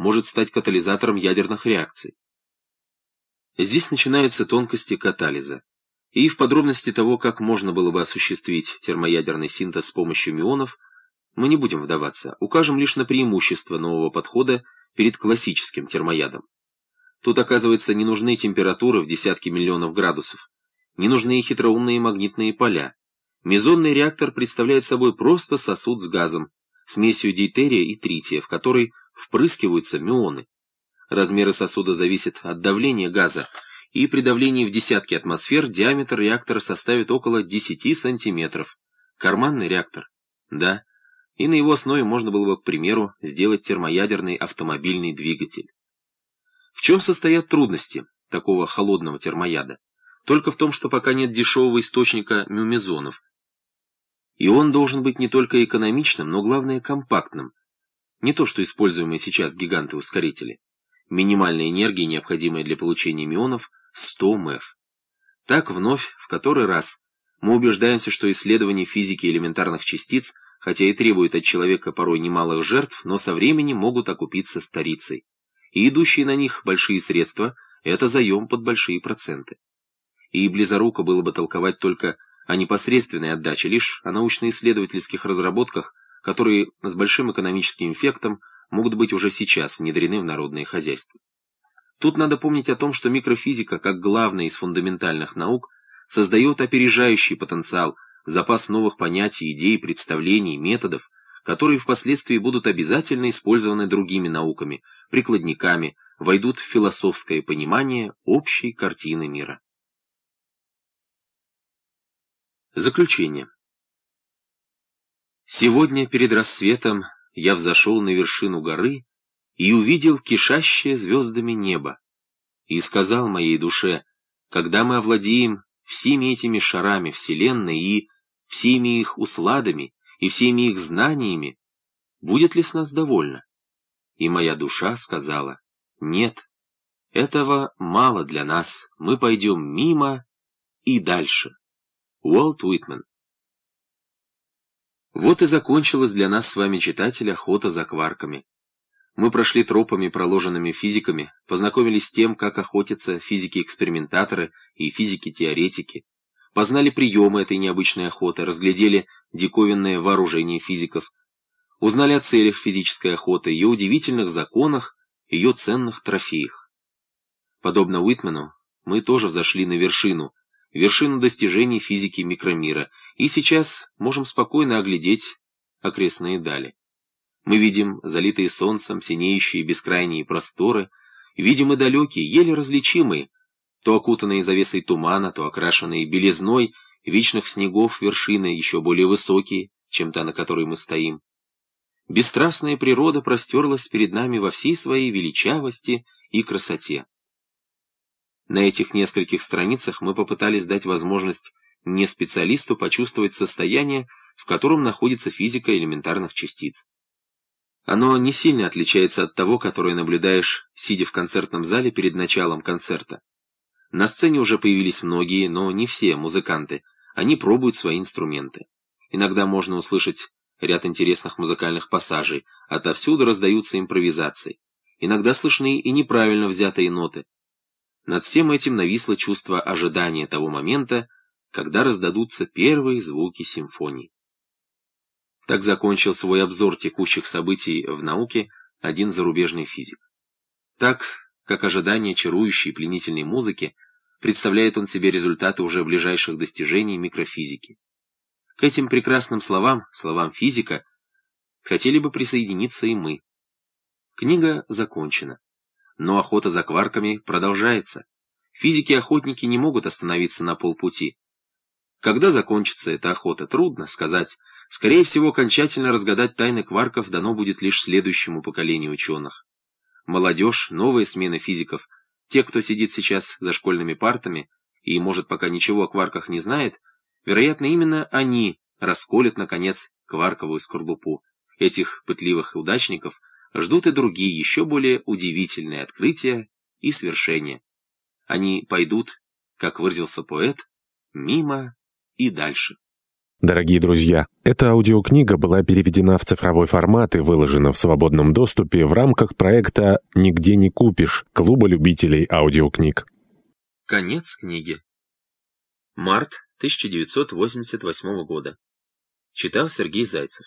может стать катализатором ядерных реакций. Здесь начинаются тонкости катализа. И в подробности того, как можно было бы осуществить термоядерный синтез с помощью мионов, мы не будем вдаваться, укажем лишь на преимущество нового подхода перед классическим термоядом. Тут, оказывается, не нужны температуры в десятки миллионов градусов, не нужны хитроумные магнитные поля. Мезонный реактор представляет собой просто сосуд с газом, смесью дейтерия и трития, в который впрыскиваются мюоны. Размеры сосуда зависят от давления газа, и при давлении в десятки атмосфер диаметр реактора составит около 10 сантиметров. Карманный реактор? Да. И на его основе можно было бы, к примеру, сделать термоядерный автомобильный двигатель. В чем состоят трудности такого холодного термояда? Только в том, что пока нет дешевого источника мюмезонов. И он должен быть не только экономичным, но главное компактным. Не то, что используемые сейчас гиганты-ускорители. Минимальная энергия, необходимая для получения мионов, 100 МЭФ. Так вновь, в который раз, мы убеждаемся, что исследования физики элементарных частиц, хотя и требуют от человека порой немалых жертв, но со временем могут окупиться старицей. И идущие на них большие средства – это заем под большие проценты. И близоруко было бы толковать только о непосредственной отдаче, лишь о научно-исследовательских разработках, которые с большим экономическим эффектом могут быть уже сейчас внедрены в народное хозяйство. Тут надо помнить о том, что микрофизика, как главная из фундаментальных наук, создает опережающий потенциал, запас новых понятий, идей, представлений, методов, которые впоследствии будут обязательно использованы другими науками, прикладниками, войдут в философское понимание общей картины мира. Заключение. Сегодня перед рассветом я взошел на вершину горы и увидел кишащее звездами небо, и сказал моей душе, когда мы овладеем всеми этими шарами Вселенной и всеми их усладами и всеми их знаниями, будет ли с нас довольно? И моя душа сказала, нет, этого мало для нас, мы пойдем мимо и дальше. Уолт Уитмен вот и закончилась для нас с вами, читатель, охота за кварками. Мы прошли тропами, проложенными физиками, познакомились с тем, как охотятся физики-экспериментаторы и физики-теоретики, познали приемы этой необычной охоты, разглядели диковинное вооружение физиков, узнали о целях физической охоты, ее удивительных законах, ее ценных трофеях. Подобно Уитмену, мы тоже взошли на вершину, вершину достижений физики микромира, и сейчас можем спокойно оглядеть окрестные дали. Мы видим залитые солнцем синеющие бескрайние просторы, видим и далекие, еле различимые, то окутанные завесой тумана, то окрашенные белизной вечных снегов вершины еще более высокие, чем та, на которой мы стоим. Бесстрастная природа простерлась перед нами во всей своей величавости и красоте. На этих нескольких страницах мы попытались дать возможность не специалисту почувствовать состояние, в котором находится физика элементарных частиц. Оно не сильно отличается от того, которое наблюдаешь, сидя в концертном зале перед началом концерта. На сцене уже появились многие, но не все музыканты. Они пробуют свои инструменты. Иногда можно услышать ряд интересных музыкальных пассажей, отовсюду раздаются импровизации. Иногда слышны и неправильно взятые ноты. Над всем этим нависло чувство ожидания того момента, когда раздадутся первые звуки симфонии. Так закончил свой обзор текущих событий в науке один зарубежный физик. Так, как ожидание чарующей пленительной музыки, представляет он себе результаты уже ближайших достижений микрофизики. К этим прекрасным словам, словам физика, хотели бы присоединиться и мы. Книга закончена. Но охота за кварками продолжается. Физики-охотники не могут остановиться на полпути. Когда закончится эта охота, трудно сказать. Скорее всего, окончательно разгадать тайны кварков дано будет лишь следующему поколению ученых. Молодежь, новые смены физиков, те, кто сидит сейчас за школьными партами и, может, пока ничего о кварках не знает, вероятно, именно они расколят, наконец, кварковую скорлупу. Этих пытливых удачников ждут и другие, еще более удивительные открытия и свершения. Они пойдут, как выразился поэт, мимо и дальше. Дорогие друзья, эта аудиокнига была переведена в цифровой формат и выложена в свободном доступе в рамках проекта «Нигде не купишь» Клуба любителей аудиокниг. Конец книги. Март 1988 года. Читал Сергей Зайцев.